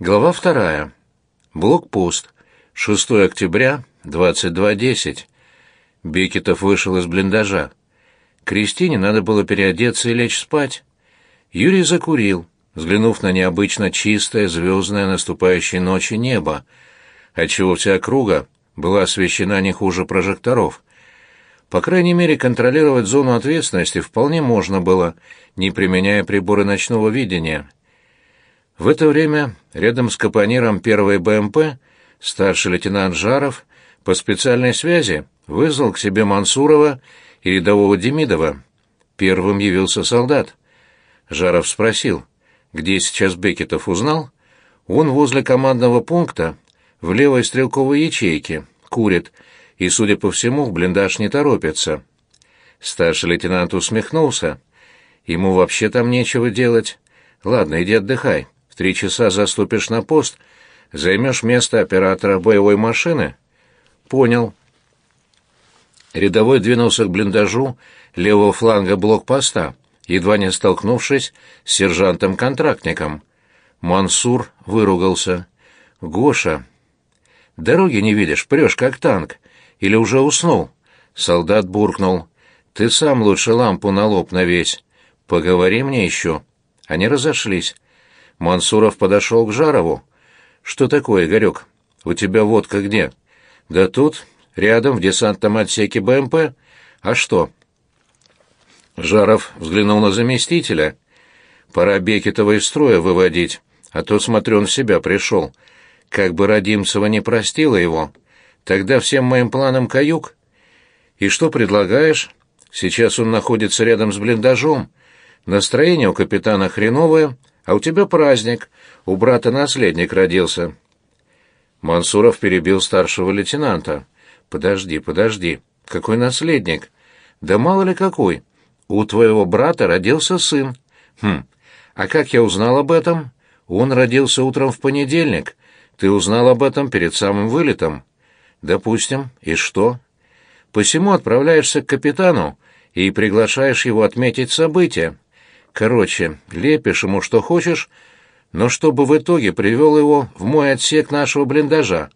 Глава вторая. Блокпост. 6 октября, 22.10. Бекетов вышел из блиндажа. Кристине надо было переодеться и лечь спать. Юрий закурил, взглянув на необычно чистое, звездное наступающей ночи небо, отчего вся округа была освещена не хуже прожекторов. По крайней мере, контролировать зону ответственности вполне можно было, не применяя приборы ночного видения. В это время рядом с капониром первой БМП старший лейтенант Жаров по специальной связи вызвал к себе Мансурова и рядового Демидова. Первым явился солдат. Жаров спросил, где сейчас Бекетов узнал? Он возле командного пункта, в левой стрелковой ячейке, курит, и, судя по всему, в блиндаж не торопится. Старший лейтенант усмехнулся. Ему вообще там нечего делать. Ладно, иди отдыхай. Три часа заступишь на пост, займешь место оператора боевой машины. Понял. Рядовой двинулся к блиндажу левого фланга блокпоста, едва не столкнувшись с сержантом-контрактником. Мансур выругался. «Гоша, дороги не видишь, прешь как танк. Или уже уснул?» Солдат буркнул. «Ты сам лучше лампу на лоб навесь. Поговори мне еще». Они разошлись. Мансуров подошел к Жарову. «Что такое, Игорек? У тебя водка где?» «Да тут, рядом, в десантном отсеке БМП. А что?» Жаров взглянул на заместителя. «Пора Бекетова из строя выводить, а то, смотрю, он в себя пришел. Как бы Родимцева не простила его, тогда всем моим планам каюк. И что предлагаешь? Сейчас он находится рядом с блиндажом. Настроение у капитана хреновое, а у тебя праздник. У брата наследник родился». Мансуров перебил старшего лейтенанта. «Подожди, подожди. Какой наследник? Да мало ли какой. У твоего брата родился сын. Хм, а как я узнал об этом? Он родился утром в понедельник. Ты узнал об этом перед самым вылетом. Допустим. И что? Посему отправляешься к капитану и приглашаешь его отметить событие. Короче, лепишь ему что хочешь, но чтобы в итоге привел его в мой отсек нашего блиндажа.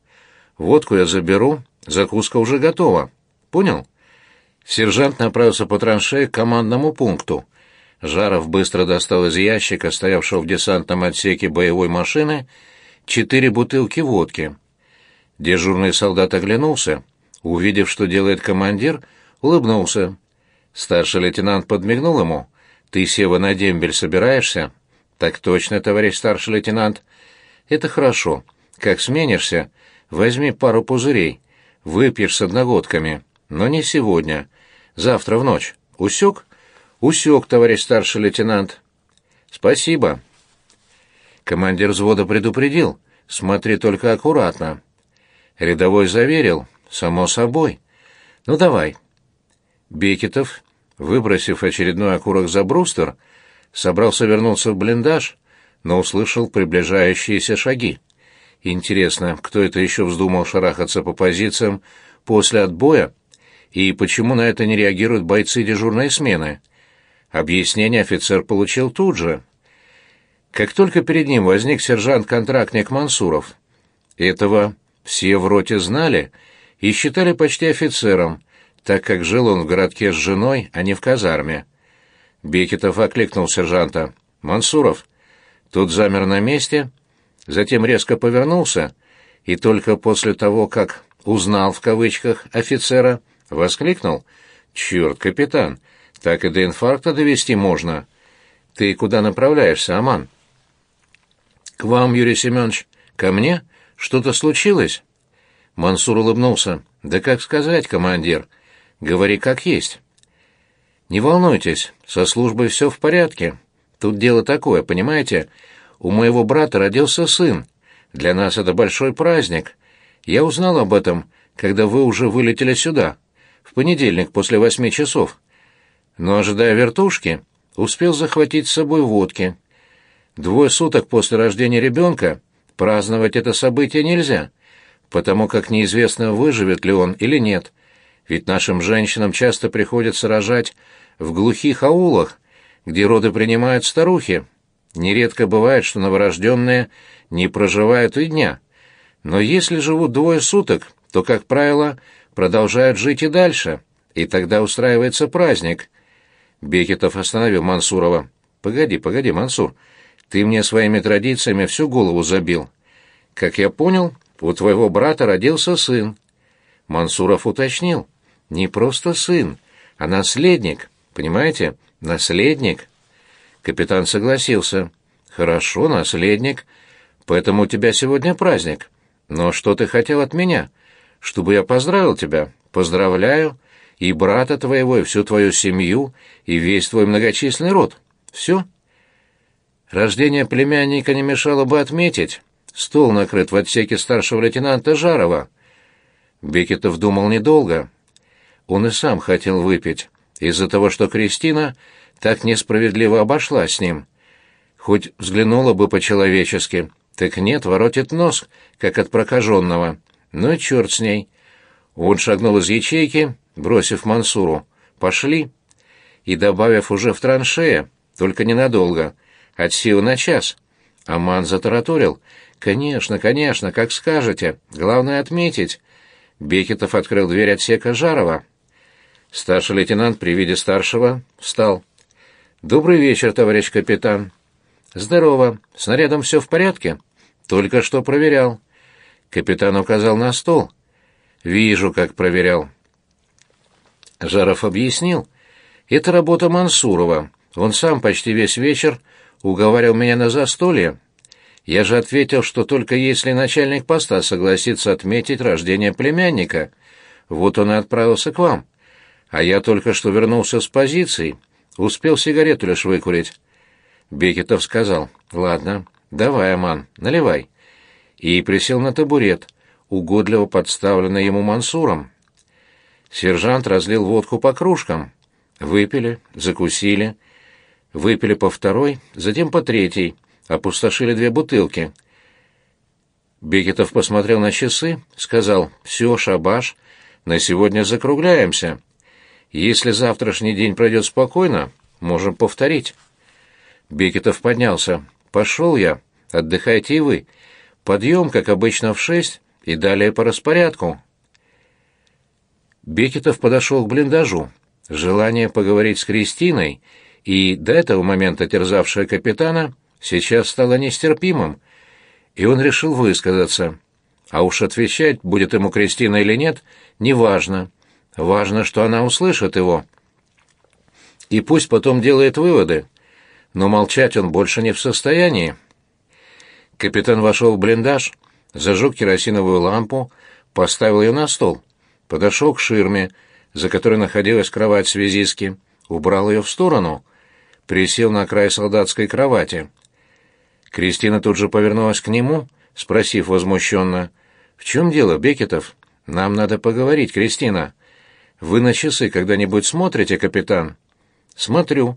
Водку я заберу, закуска уже готова. Понял? Сержант направился по траншее к командному пункту. Жаров быстро достал из ящика, стоявшего в десантном отсеке боевой машины, четыре бутылки водки. Дежурный солдат оглянулся. Увидев, что делает командир, улыбнулся. Старший лейтенант подмигнул ему. «Ты, Сева, на дембель собираешься?» «Так точно, товарищ старший лейтенант». «Это хорошо. Как сменишься, возьми пару пузырей. Выпьешь с одногодками. Но не сегодня. Завтра в ночь. Усек?» «Усек, товарищ старший лейтенант». «Спасибо». Командир взвода предупредил. «Смотри только аккуратно». Рядовой заверил. «Само собой». «Ну, давай». Бекетов Выбросив очередной окурок за брустер, собрался вернуться в блиндаж, но услышал приближающиеся шаги. Интересно, кто это еще вздумал шарахаться по позициям после отбоя, и почему на это не реагируют бойцы дежурной смены? Объяснение офицер получил тут же. Как только перед ним возник сержант-контрактник Мансуров. Этого все в роте знали и считали почти офицером, так как жил он в городке с женой, а не в казарме. Бекетов окликнул сержанта. «Мансуров!» Тут замер на месте, затем резко повернулся, и только после того, как «узнал» в кавычках офицера, воскликнул. «Черт, капитан, так и до инфаркта довести можно. Ты куда направляешься, Аман?» «К вам, Юрий Семенович. Ко мне? Что-то случилось?» Мансур улыбнулся. «Да как сказать, командир?» Говори как есть. Не волнуйтесь, со службой все в порядке. Тут дело такое, понимаете? У моего брата родился сын. Для нас это большой праздник. Я узнал об этом, когда вы уже вылетели сюда, в понедельник после восьми часов. Но, ожидая вертушки, успел захватить с собой водки. Двое суток после рождения ребенка праздновать это событие нельзя, потому как неизвестно, выживет ли он или нет ведь нашим женщинам часто приходится рожать в глухих аулах, где роды принимают старухи. Нередко бывает, что новорожденные не проживают и дня. Но если живут двое суток, то, как правило, продолжают жить и дальше, и тогда устраивается праздник. Бекетов остановил Мансурова. «Погоди, погоди, Мансур, ты мне своими традициями всю голову забил. Как я понял, у твоего брата родился сын». Мансуров уточнил. «Не просто сын, а наследник, понимаете? Наследник». Капитан согласился. «Хорошо, наследник. Поэтому у тебя сегодня праздник. Но что ты хотел от меня? Чтобы я поздравил тебя? Поздравляю. И брата твоего, и всю твою семью, и весь твой многочисленный род. Все?» Рождение племянника не мешало бы отметить. Стол накрыт в отсеке старшего лейтенанта Жарова. Бекетов думал недолго. Он и сам хотел выпить, из-за того, что Кристина так несправедливо обошлась с ним. Хоть взглянула бы по-человечески, так нет, воротит нос, как от прокаженного. Ну и черт с ней. Он шагнул из ячейки, бросив Мансуру. «Пошли!» И добавив уже в траншея, только ненадолго, от силы на час. Аман затараторил. «Конечно, конечно, как скажете. Главное отметить». Бекетов открыл дверь отсека Жарова. Старший лейтенант при виде старшего встал. «Добрый вечер, товарищ капитан». «Здорово. Снарядом все в порядке?» «Только что проверял». Капитан указал на стол. «Вижу, как проверял». Жаров объяснил. «Это работа Мансурова. Он сам почти весь вечер уговаривал меня на застолье. Я же ответил, что только если начальник поста согласится отметить рождение племянника. Вот он и отправился к вам. А я только что вернулся с позиции». Успел сигарету лишь выкурить. Бекетов сказал, «Ладно, давай, Аман, наливай». И присел на табурет, угодливо подставленный ему Мансуром. Сержант разлил водку по кружкам. Выпили, закусили. Выпили по второй, затем по третьей. Опустошили две бутылки. Бекетов посмотрел на часы, сказал, «Все, шабаш, на сегодня закругляемся». Если завтрашний день пройдет спокойно, можем повторить. Бекетов поднялся. Пошел я. Отдыхайте и вы. Подъем, как обычно, в шесть, и далее по распорядку. Бекетов подошел к блиндажу. Желание поговорить с Кристиной и до этого момента терзавшее капитана сейчас стало нестерпимым, и он решил высказаться. А уж отвечать, будет ему Кристина или нет, неважно. Важно, что она услышит его. И пусть потом делает выводы. Но молчать он больше не в состоянии. Капитан вошел в блиндаж, зажег керосиновую лампу, поставил ее на стол, подошел к ширме, за которой находилась кровать связистки, убрал ее в сторону, присел на край солдатской кровати. Кристина тут же повернулась к нему, спросив возмущенно, «В чем дело, Бекетов? Нам надо поговорить, Кристина». Вы на часы когда-нибудь смотрите, капитан? Смотрю.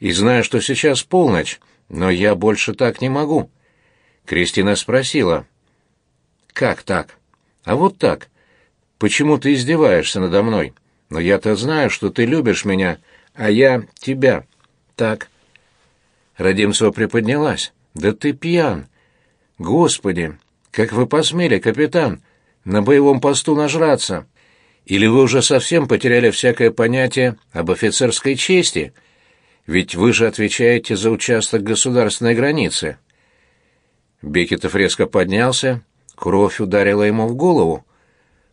И знаю, что сейчас полночь, но я больше так не могу. Кристина спросила. Как так? А вот так. Почему ты издеваешься надо мной? Но я-то знаю, что ты любишь меня, а я тебя. Так. Радимцева приподнялась. Да ты пьян. Господи, как вы посмели, капитан, на боевом посту нажраться? Или вы уже совсем потеряли всякое понятие об офицерской чести? Ведь вы же отвечаете за участок государственной границы. Бекетов резко поднялся, кровь ударила ему в голову.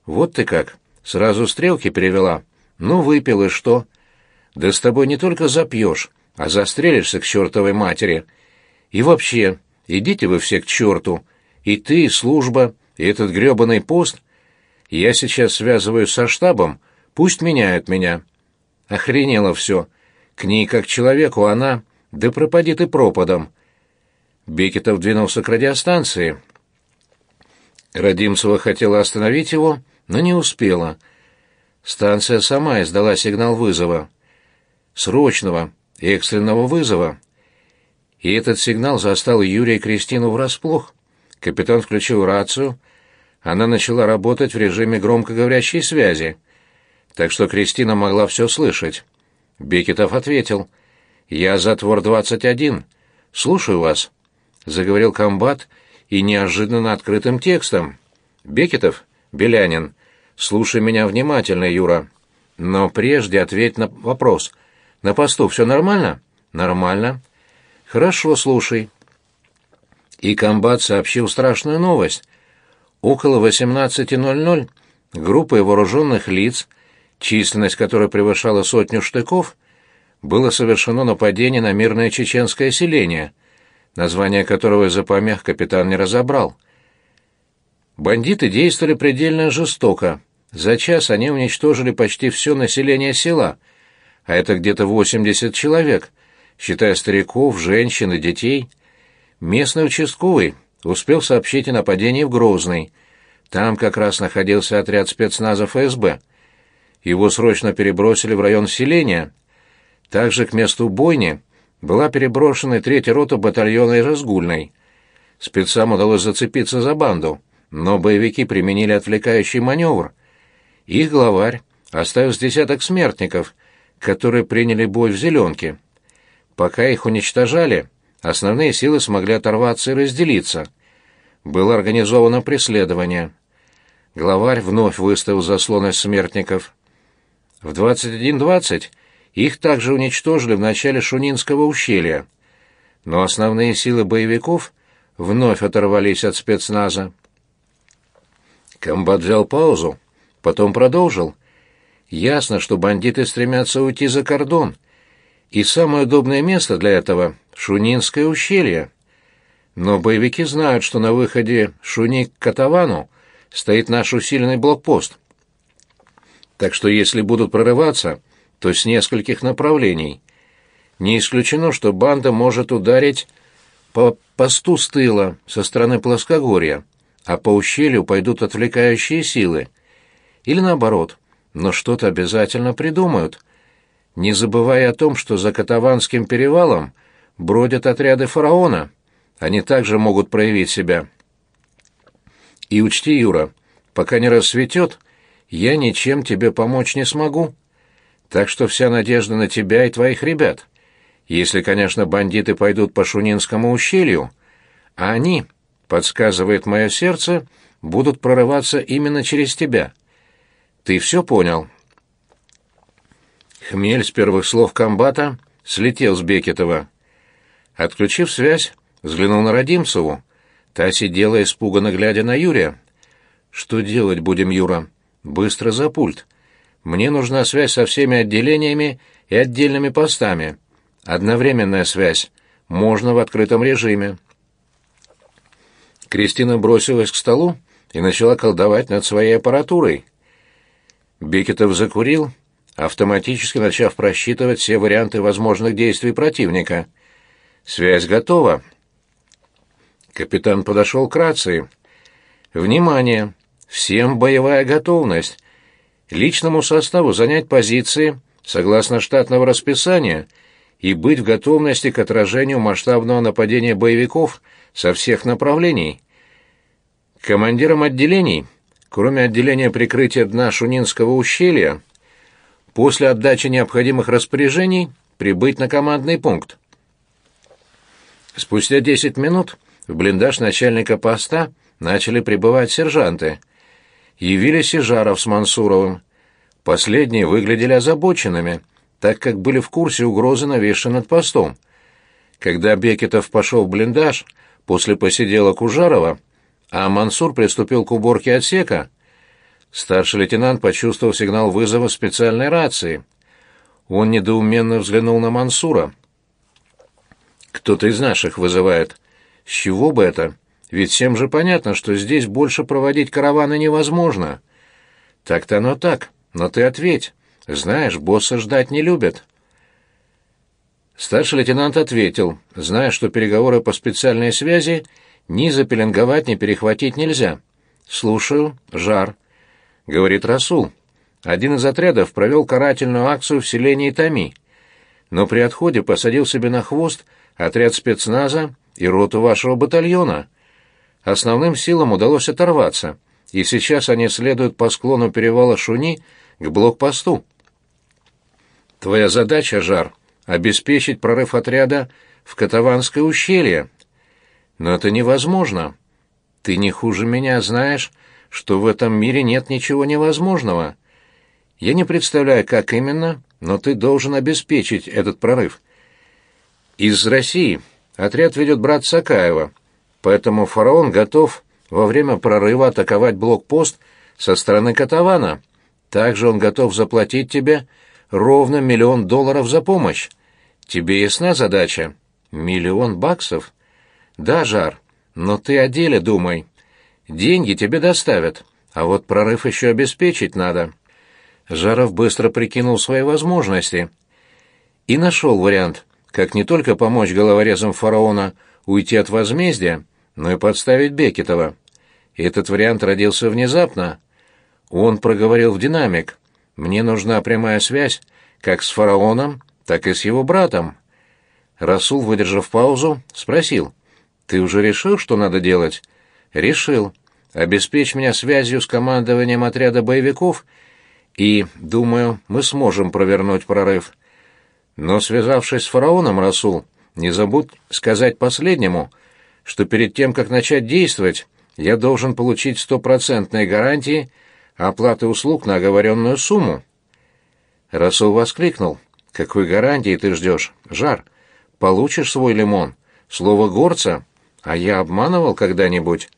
Вот ты как, сразу стрелки перевела. Ну, выпил и что? Да с тобой не только запьешь, а застрелишься к чертовой матери. И вообще, идите вы все к черту. И ты, и служба, и этот грёбаный пост — я сейчас связываюсь со штабом, пусть меняют меня. Охренело все. К ней как человеку она, да пропади ты пропадом. Бекетов двинулся к радиостанции. Радимцева хотела остановить его, но не успела. Станция сама издала сигнал вызова. Срочного, экстренного вызова. И этот сигнал застал Юрия и Кристину врасплох. Капитан включил рацию, она начала работать в режиме громкоговорящей связи, так что Кристина могла все слышать. Бекетов ответил. «Я затвор 21. Слушаю вас», — заговорил комбат и неожиданно открытым текстом. «Бекетов? Белянин. Слушай меня внимательно, Юра. Но прежде ответь на вопрос. На посту все нормально?» «Нормально». «Хорошо, слушай». И комбат сообщил страшную новость. Около 18.00 группой вооруженных лиц, численность которой превышала сотню штыков, было совершено нападение на мирное чеченское селение, название которого из-за помех капитан не разобрал. Бандиты действовали предельно жестоко. За час они уничтожили почти все население села, а это где-то 80 человек, считая стариков, женщин и детей. Местный участковый успел сообщить о нападении в Грозный. Там как раз находился отряд спецназа ФСБ. Его срочно перебросили в район селения. Также к месту бойни была переброшена третья рота батальона Разгульной. Спецам удалось зацепиться за банду, но боевики применили отвлекающий маневр. Их главарь оставил с десяток смертников, которые приняли бой в зеленке. Пока их уничтожали, основные силы смогли оторваться и разделиться. Было организовано преследование. Главарь вновь выставил заслон из смертников. В 21.20 их также уничтожили в начале Шунинского ущелья. Но основные силы боевиков вновь оторвались от спецназа. Комбат взял паузу, потом продолжил. Ясно, что бандиты стремятся уйти за кордон, и самое удобное место для этого — Шунинское ущелье. Но боевики знают, что на выходе Шуни к Катавану стоит наш усиленный блокпост. Так что если будут прорываться, то с нескольких направлений. Не исключено, что банда может ударить по посту с тыла, со стороны плоскогорья, а по ущелью пойдут отвлекающие силы. Или наоборот, но что-то обязательно придумают, не забывая о том, что за Катаванским перевалом бродят отряды фараона. Они также могут проявить себя. И учти, Юра, пока не рассветет, я ничем тебе помочь не смогу. Так что вся надежда на тебя и твоих ребят. Если, конечно, бандиты пойдут по Шунинскому ущелью, а они, подсказывает мое сердце, будут прорываться именно через тебя. Ты все понял?» Хмель с первых слов комбата слетел с Бекетова. Отключив связь, взглянул на Родимцеву. Та сидела, испуганно глядя на Юрия. «Что делать будем, Юра?» «Быстро за пульт. Мне нужна связь со всеми отделениями и отдельными постами. Одновременная связь. Можно в открытом режиме». Кристина бросилась к столу и начала колдовать над своей аппаратурой. Бекетов закурил, автоматически начав просчитывать все варианты возможных действий противника. «Связь готова». Капитан подошел к рации. «Внимание! Всем боевая готовность! Личному составу занять позиции согласно штатного расписания и быть в готовности к отражению масштабного нападения боевиков со всех направлений. Командирам отделений, кроме отделения прикрытия дна Шунинского ущелья, после отдачи необходимых распоряжений прибыть на командный пункт. Спустя десять минут в блиндаж начальника поста начали прибывать сержанты. Явились и Жаров с Мансуровым. Последние выглядели озабоченными, так как были в курсе угрозы, навешенной над постом. Когда Бекетов пошел в блиндаж после посиделок у Жарова, а Мансур приступил к уборке отсека, Старший лейтенант почувствовал сигнал вызова специальной рации. Он недоуменно взглянул на Мансура. «Кто-то из наших вызывает. С чего бы это? Ведь всем же понятно, что здесь больше проводить караваны невозможно». «Так-то оно так, но ты ответь. Знаешь, босса ждать не любят». Старший лейтенант ответил, зная, что переговоры по специальной связи ни запеленговать, ни перехватить нельзя. «Слушаю. Жар» говорит Расул. Один из отрядов провел карательную акцию в селении Тами, но при отходе посадил себе на хвост отряд спецназа и роту вашего батальона. Основным силам удалось оторваться, и сейчас они следуют по склону перевала Шуни к блокпосту. Твоя задача, Жар, обеспечить прорыв отряда в Катаванское ущелье. Но это невозможно. Ты не хуже меня знаешь, что в этом мире нет ничего невозможного. Я не представляю, как именно, но ты должен обеспечить этот прорыв. Из России отряд ведет брат Сакаева, поэтому фараон готов во время прорыва атаковать блокпост со стороны Катавана. Также он готов заплатить тебе ровно миллион долларов за помощь. Тебе ясна задача? Миллион баксов? Да, Жар, но ты о деле думай. Деньги тебе доставят, а вот прорыв еще обеспечить надо. Жаров быстро прикинул свои возможности и нашел вариант, как не только помочь головорезам фараона уйти от возмездия, но и подставить Бекетова. Этот вариант родился внезапно. Он проговорил в динамик. «Мне нужна прямая связь как с фараоном, так и с его братом». Расул, выдержав паузу, спросил. «Ты уже решил, что надо делать?» «Решил. Обеспечь меня связью с командованием отряда боевиков, и, думаю, мы сможем провернуть прорыв. Но, связавшись с фараоном, Расул, не забудь сказать последнему, что перед тем, как начать действовать, я должен получить стопроцентные гарантии оплаты услуг на оговоренную сумму». Расул воскликнул. «Какой гарантии ты ждешь? Жар, получишь свой лимон? Слово горца? А я обманывал когда-нибудь?»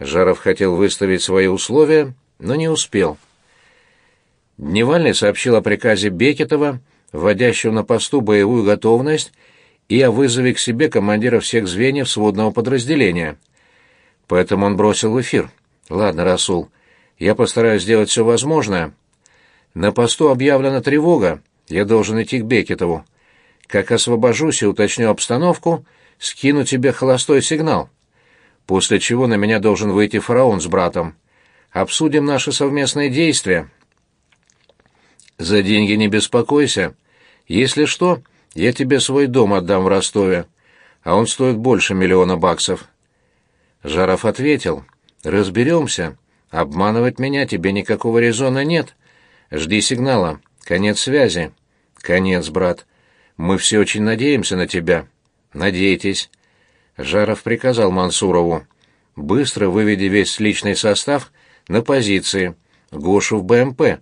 Жаров хотел выставить свои условия, но не успел. Дневальный сообщил о приказе Бекетова, вводящего на посту боевую готовность, и о вызове к себе командира всех звеньев сводного подразделения. Поэтому он бросил в эфир. «Ладно, Расул, я постараюсь сделать все возможное. На посту объявлена тревога, я должен идти к Бекетову. Как освобожусь и уточню обстановку, скину тебе холостой сигнал» после чего на меня должен выйти фараон с братом. Обсудим наши совместные действия. За деньги не беспокойся. Если что, я тебе свой дом отдам в Ростове, а он стоит больше миллиона баксов. Жаров ответил, разберемся. Обманывать меня тебе никакого резона нет. Жди сигнала. Конец связи. Конец, брат. Мы все очень надеемся на тебя. Надейтесь. Жаров приказал Мансурову. «Быстро выведи весь личный состав на позиции, Гошу в БМП,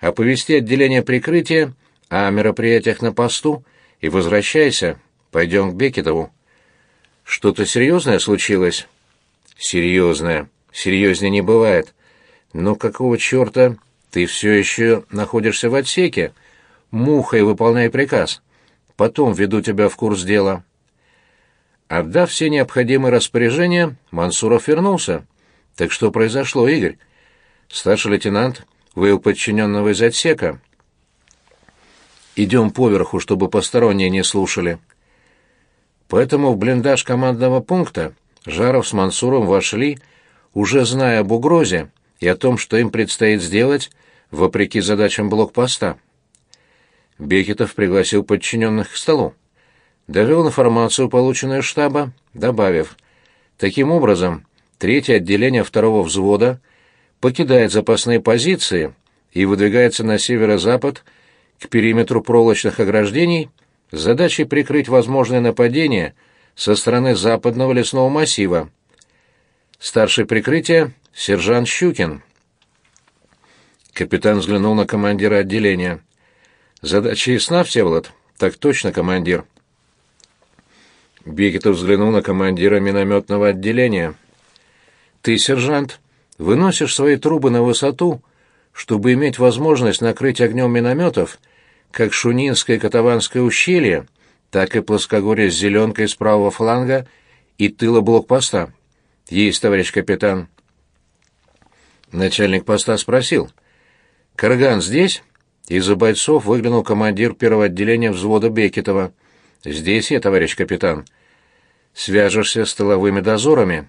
оповести отделение прикрытия о мероприятиях на посту и возвращайся, пойдем к Бекетову». «Что-то серьезное случилось?» «Серьезное. Серьезнее не бывает. Но какого черта ты все еще находишься в отсеке? Мухой выполняй приказ. Потом веду тебя в курс дела». Отдав все необходимые распоряжения, Мансуров вернулся. «Так что произошло, Игорь?» Старший лейтенант вывел подчиненного из отсека. «Идем поверху, чтобы посторонние не слушали». Поэтому в блиндаж командного пункта Жаров с Мансуром вошли, уже зная об угрозе и о том, что им предстоит сделать, вопреки задачам блокпоста. Бекетов пригласил подчиненных к столу довел информацию, полученную штаба, добавив, таким образом, третье отделение второго взвода покидает запасные позиции и выдвигается на северо-запад к периметру проволочных ограждений с задачей прикрыть возможное нападение со стороны западного лесного массива. Старший прикрытия — сержант Щукин. Капитан взглянул на командира отделения. «Задача ясна, Всеволод?» «Так точно, командир». Бекетов взглянул на командира минометного отделения. «Ты, сержант, выносишь свои трубы на высоту, чтобы иметь возможность накрыть огнем минометов как Шунинское и Катаванское ущелье, так и плоскогорье с зеленкой с правого фланга и тыла блокпоста. Есть, товарищ капитан». Начальник поста спросил. «Карган здесь?» Из-за бойцов выглянул командир первого отделения взвода Бекетова. «Здесь я, товарищ капитан. Свяжешься с тыловыми дозорами.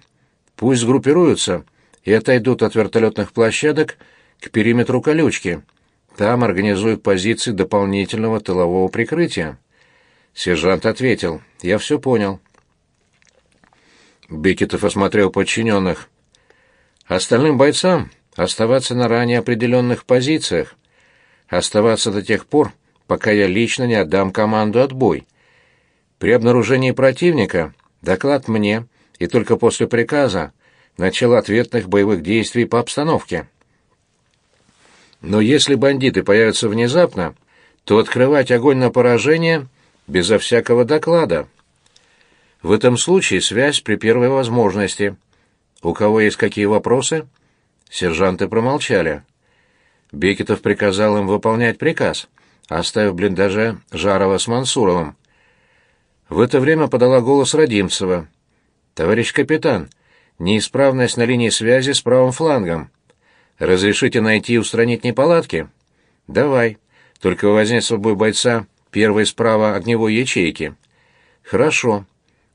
Пусть сгруппируются и отойдут от вертолетных площадок к периметру колючки. Там организуют позиции дополнительного тылового прикрытия». Сержант ответил. «Я все понял». Бекетов осмотрел подчиненных. «Остальным бойцам оставаться на ранее определенных позициях. Оставаться до тех пор, пока я лично не отдам команду «отбой». При обнаружении противника доклад мне, и только после приказа начало ответных боевых действий по обстановке. Но если бандиты появятся внезапно, то открывать огонь на поражение безо всякого доклада. В этом случае связь при первой возможности. У кого есть какие вопросы? Сержанты промолчали. Бекетов приказал им выполнять приказ, оставив блиндаже Жарова с Мансуровым. В это время подала голос Родимцева. «Товарищ капитан, неисправность на линии связи с правым флангом. Разрешите найти и устранить неполадки?» «Давай. Только возьми с собой бойца первой справа огневой ячейки». «Хорошо».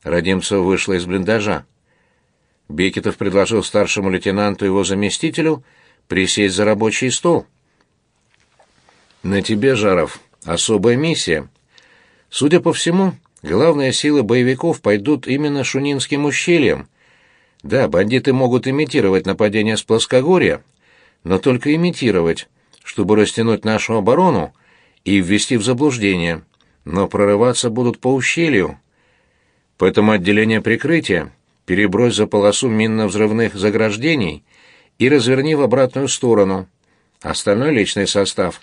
Родимцев вышла из блиндажа. Бекетов предложил старшему лейтенанту его заместителю присесть за рабочий стол. «На тебе, Жаров, особая миссия. Судя по всему, главные силы боевиков пойдут именно Шунинским ущельем. Да, бандиты могут имитировать нападение с плоскогорья, но только имитировать, чтобы растянуть нашу оборону и ввести в заблуждение, но прорываться будут по ущелью. Поэтому отделение прикрытия перебрось за полосу минно-взрывных заграждений и разверни в обратную сторону. Остальной личный состав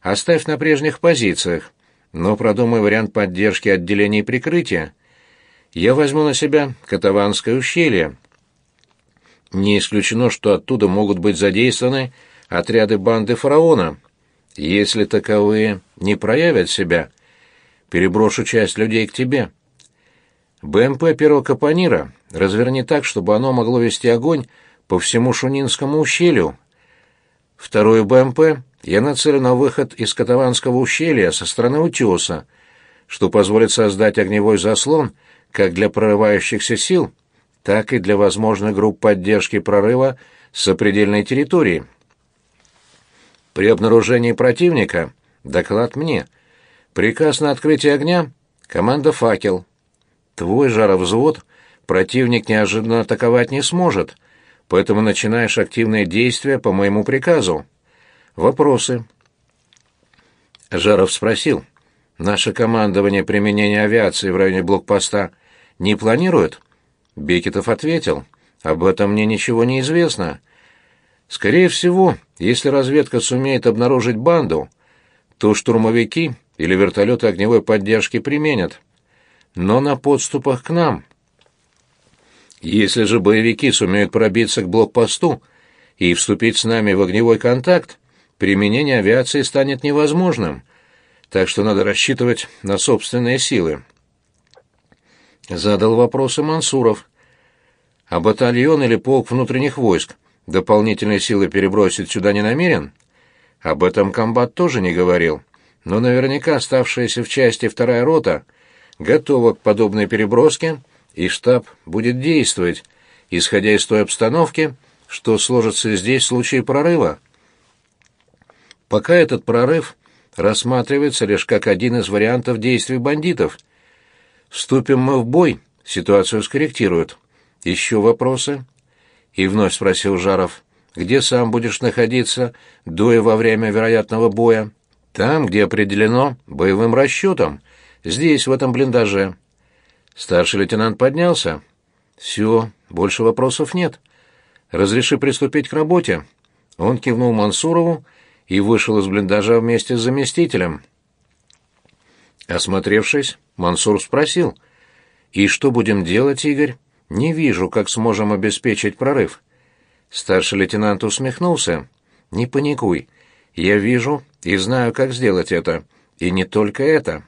оставь на прежних позициях, но продумай вариант поддержки отделений прикрытия. Я возьму на себя Катаванское ущелье. Не исключено, что оттуда могут быть задействованы отряды банды фараона. Если таковые не проявят себя, переброшу часть людей к тебе. БМП первого капонира разверни так, чтобы оно могло вести огонь по всему Шунинскому ущелью. Второе БМП я нацелю на выход из Катаванского ущелья со стороны утеса, что позволит создать огневой заслон как для прорывающихся сил, так и для возможных групп поддержки прорыва с сопредельной территории. При обнаружении противника доклад мне. Приказ на открытие огня — команда «Факел». Твой жаровзвод противник неожиданно атаковать не сможет, поэтому начинаешь активные действия по моему приказу. Вопросы. Жаров спросил. Наше командование применения авиации в районе блокпоста не планирует? Бекетов ответил. Об этом мне ничего не известно. Скорее всего, если разведка сумеет обнаружить банду, то штурмовики или вертолеты огневой поддержки применят. Но на подступах к нам. Если же боевики сумеют пробиться к блокпосту и вступить с нами в огневой контакт, применение авиации станет невозможным, так что надо рассчитывать на собственные силы. Задал вопросы Мансуров. А батальон или полк внутренних войск дополнительные силы перебросить сюда не намерен? Об этом комбат тоже не говорил, но наверняка оставшаяся в части вторая рота готова к подобной переброске, и штаб будет действовать, исходя из той обстановки, что сложится здесь в случае прорыва. Пока этот прорыв рассматривается лишь как один из вариантов действий бандитов. Вступим мы в бой, ситуацию скорректируют. Еще вопросы? И вновь спросил Жаров. Где сам будешь находиться до и во время вероятного боя? Там, где определено боевым расчетом. Здесь, в этом блиндаже. Старший лейтенант поднялся. Все, больше вопросов нет. Разреши приступить к работе. Он кивнул Мансурову, и вышел из блиндажа вместе с заместителем. Осмотревшись, Мансур спросил, «И что будем делать, Игорь? Не вижу, как сможем обеспечить прорыв». Старший лейтенант усмехнулся. «Не паникуй. Я вижу и знаю, как сделать это. И не только это.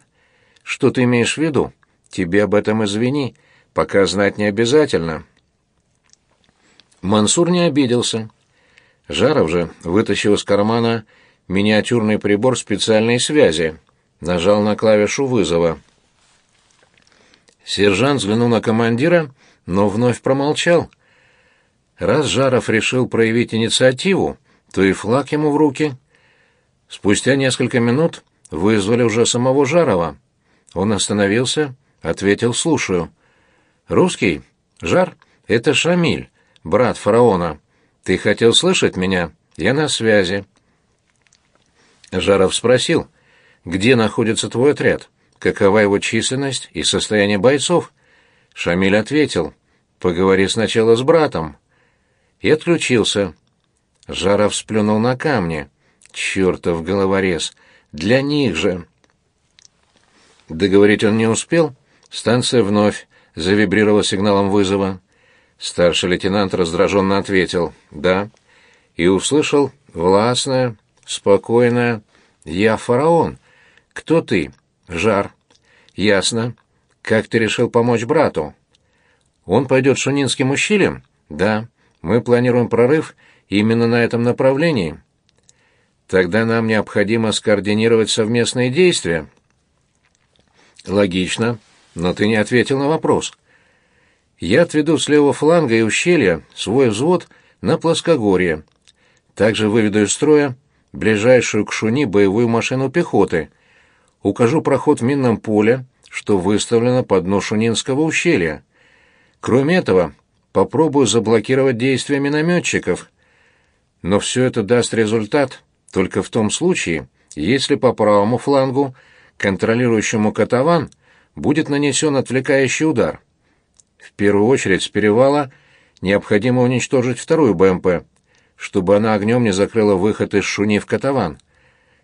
Что ты имеешь в виду? Тебе об этом извини, пока знать не обязательно». Мансур не обиделся. Жаров же вытащил из кармана миниатюрный прибор специальной связи, нажал на клавишу вызова. Сержант взглянул на командира, но вновь промолчал. Раз Жаров решил проявить инициативу, то и флаг ему в руки. Спустя несколько минут вызвали уже самого Жарова. Он остановился, ответил «слушаю». «Русский? Жар? Это Шамиль, брат фараона. Ты хотел слышать меня? Я на связи. Жаров спросил, где находится твой отряд, какова его численность и состояние бойцов. Шамиль ответил, поговори сначала с братом. и отключился. Жаров сплюнул на камни. Чертов головорез! Для них же! Договорить он не успел. Станция вновь завибрировала сигналом вызова. Старший лейтенант раздраженно ответил «Да» и услышал властное, спокойное «Я фараон. Кто ты?» «Жар». «Ясно. Как ты решил помочь брату?» «Он пойдет шунинским ущельем?» «Да. Мы планируем прорыв именно на этом направлении». «Тогда нам необходимо скоординировать совместные действия». «Логично. Но ты не ответил на вопрос». «Я отведу с левого фланга и ущелья свой взвод на плоскогорье. Также выведу из строя ближайшую к Шуни боевую машину пехоты. Укажу проход в минном поле, что выставлено по дну Шунинского ущелья. Кроме этого, попробую заблокировать действия минометчиков. Но все это даст результат только в том случае, если по правому флангу, контролирующему Катаван, будет нанесен отвлекающий удар. Первую очередь с перевала необходимо уничтожить вторую БМП, чтобы она огнем не закрыла выход из Шуни в Катаван.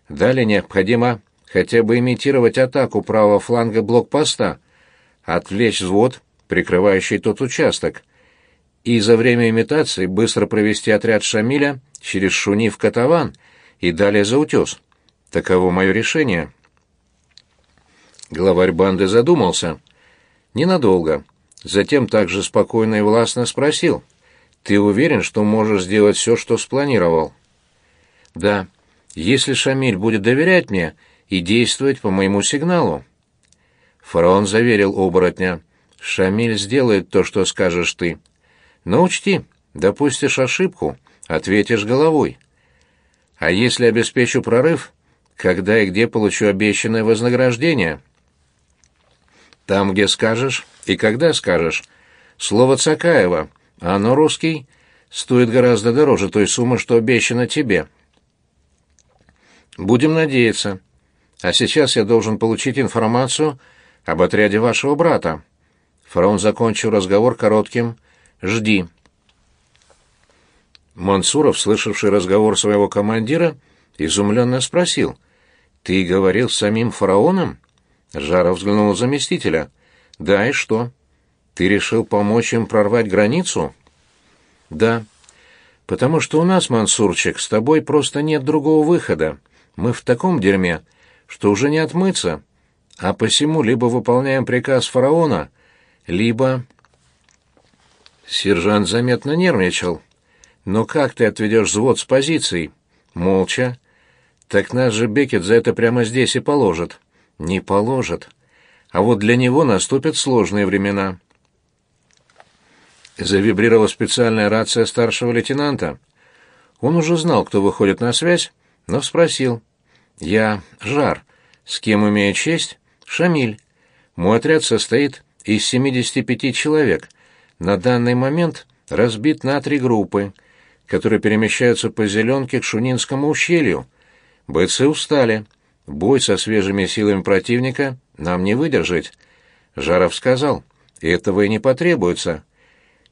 Далее необходимо хотя бы имитировать атаку правого фланга блокпоста, отвлечь взвод, прикрывающий тот участок, и за время имитации быстро провести отряд Шамиля через Шуни в Катаван и далее за утес. Таково мое решение. Главарь банды задумался. Ненадолго. Затем также спокойно и властно спросил — ты уверен, что можешь сделать все, что спланировал? Да. Если Шамиль будет доверять мне и действовать по моему сигналу. Фараон заверил оборотня. Шамиль сделает то, что скажешь ты. Но учти, допустишь ошибку, ответишь головой. А если обеспечу прорыв, когда и где получу обещанное вознаграждение? Там, где скажешь и когда скажешь. Слово Цакаева — а оно, русский, стоит гораздо дороже той суммы, что обещано тебе. Будем надеяться. А сейчас я должен получить информацию об отряде вашего брата. Фараон закончил разговор коротким «Жди». Мансуров, слышавший разговор своего командира, изумленно спросил «Ты говорил с самим фараоном?» Жаров взглянул на заместителя. «Да, и что?» Ты решил помочь им прорвать границу? Да. Потому что у нас, Мансурчик, с тобой просто нет другого выхода. Мы в таком дерьме, что уже не отмыться. А посему либо выполняем приказ фараона, либо... Сержант заметно нервничал. Но как ты отведешь взвод с позиций? Молча. Так нас же Бекет за это прямо здесь и положит. Не положит. А вот для него наступят сложные времена. Завибрировала специальная рация старшего лейтенанта. Он уже знал, кто выходит на связь, но спросил. «Я Жар. С кем имею честь?» «Шамиль. Мой отряд состоит из 75 человек. На данный момент разбит на три группы, которые перемещаются по зеленке к Шунинскому ущелью. Бойцы устали. Бой со свежими силами противника нам не выдержать». Жаров сказал. «Этого и не потребуется».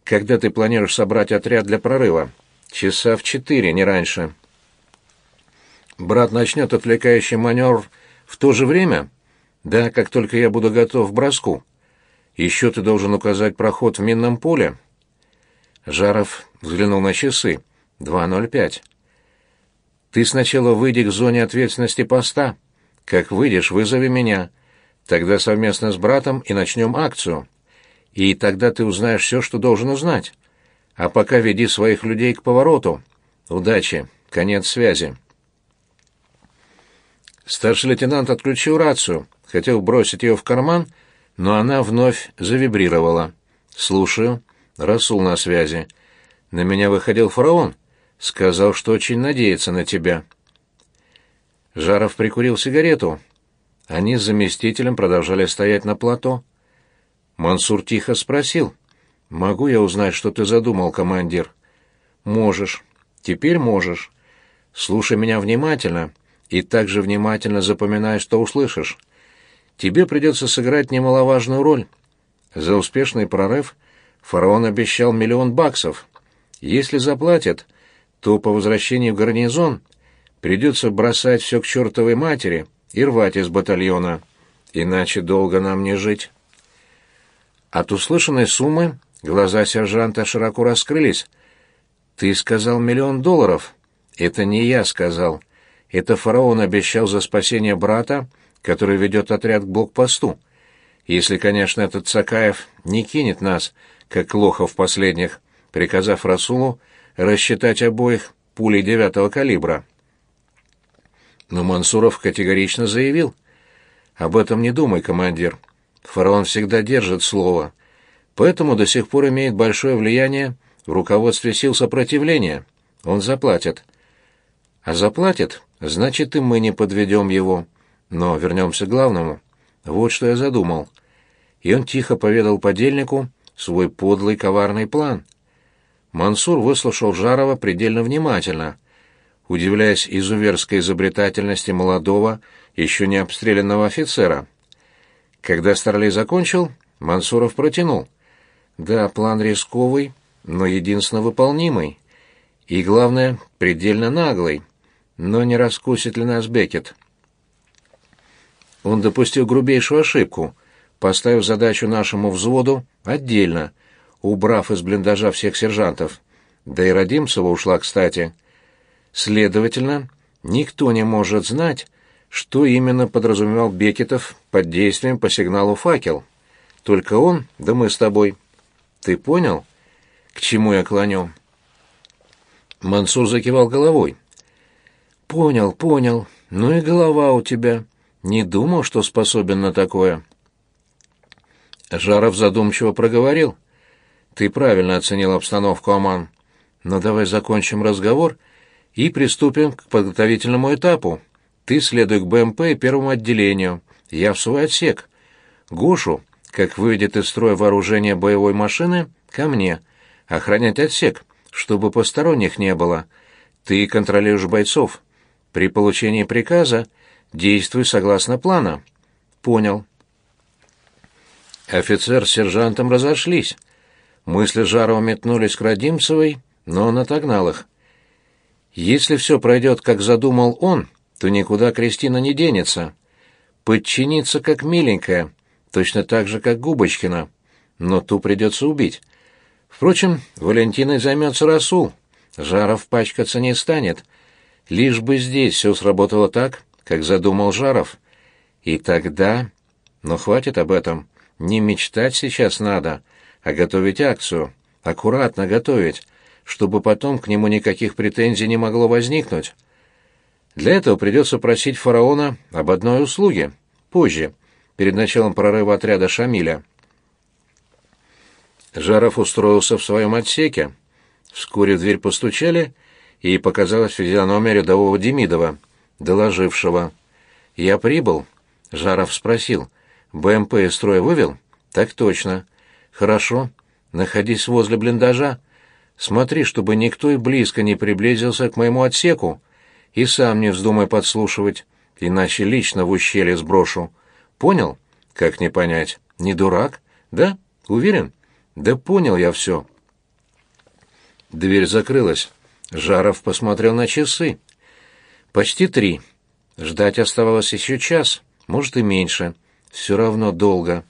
Когда ты планируешь собрать отряд для прорыва? Часа в четыре, не раньше. Брат начнет отвлекающий маневр в то же время? Да, как только я буду готов к броску. Еще ты должен указать проход в минном поле. Жаров взглянул на часы. 2.05. Ты сначала выйди к зоне ответственности поста. Как выйдешь, вызови меня. Тогда совместно с братом и начнем акцию и тогда ты узнаешь все, что должен узнать. А пока веди своих людей к повороту. Удачи. Конец связи. Старший лейтенант отключил рацию, хотел бросить ее в карман, но она вновь завибрировала. «Слушаю. Расул на связи. На меня выходил фараон. Сказал, что очень надеется на тебя». Жаров прикурил сигарету. Они с заместителем продолжали стоять на плато. Мансур тихо спросил. «Могу я узнать, что ты задумал, командир?» «Можешь. Теперь можешь. Слушай меня внимательно и также внимательно запоминай, что услышишь. Тебе придется сыграть немаловажную роль. За успешный прорыв фараон обещал миллион баксов. Если заплатят, то по возвращении в гарнизон придется бросать все к чертовой матери и рвать из батальона, иначе долго нам не жить. От услышанной суммы глаза сержанта широко раскрылись. «Ты сказал миллион долларов?» «Это не я сказал. Это фараон обещал за спасение брата, который ведет отряд к блокпосту. Если, конечно, этот Цакаев не кинет нас, как лохов последних, приказав Расулу рассчитать обоих пулей девятого калибра. Но Мансуров категорично заявил. «Об этом не думай, командир. Фараон всегда держит слово, поэтому до сих пор имеет большое влияние в руководстве сил сопротивления. Он заплатит. А заплатит, значит, и мы не подведем его. Но вернемся к главному. Вот что я задумал. И он тихо поведал подельнику свой подлый коварный план. Мансур выслушал Жарова предельно внимательно, удивляясь изуверской изобретательности молодого, еще не обстрелянного офицера. Когда Старлей закончил, Мансуров протянул. «Да, план рисковый, но единственно выполнимый. И, главное, предельно наглый. Но не раскусит ли нас Бекет?» Он допустил грубейшую ошибку, поставив задачу нашему взводу отдельно, убрав из блиндажа всех сержантов. Да и Родимцева ушла, кстати. Следовательно, никто не может знать, что именно подразумевал Бекетов под действием по сигналу «факел». Только он, да мы с тобой. Ты понял, к чему я клоню?» Мансур закивал головой. «Понял, понял. Ну и голова у тебя. Не думал, что способен на такое. Жаров задумчиво проговорил. Ты правильно оценил обстановку, Аман. Но давай закончим разговор и приступим к подготовительному этапу. Ты следуй к БМП и первому отделению. Я в свой отсек. Гошу, как выведет из строя вооружение боевой машины, ко мне. Охранять отсек, чтобы посторонних не было. Ты контролируешь бойцов. При получении приказа Действуй согласно плана. Понял. Офицер с сержантом разошлись. Мысли Жарова метнулись к Родимцевой, но он отогнал их. Если все пройдет, как задумал он, то никуда Кристина не денется. Подчиниться как миленькая, точно так же, как Губочкина. Но ту придется убить. Впрочем, Валентиной займется Расул. Жаров пачкаться не станет. Лишь бы здесь все сработало так, как задумал Жаров. И тогда... Но хватит об этом. Не мечтать сейчас надо, а готовить акцию. Аккуратно готовить, чтобы потом к нему никаких претензий не могло возникнуть. Для этого придется просить фараона об одной услуге. Позже, перед началом прорыва отряда Шамиля. Жаров устроился в своем отсеке. Вскоре в дверь постучали, и показалась физиономия рядового Демидова — доложившего. «Я прибыл?» — Жаров спросил. «БМП из строя вывел?» «Так точно». «Хорошо. Находись возле блиндажа. Смотри, чтобы никто и близко не приблизился к моему отсеку. И сам не вздумай подслушивать, иначе лично в ущелье сброшу. Понял? Как не понять? Не дурак? Да? Уверен? Да понял я все». Дверь закрылась. Жаров посмотрел на часы. Почти три. Ждать оставалось еще час, может и меньше. Все равно долго.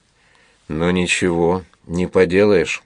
Но ничего, не поделаешь.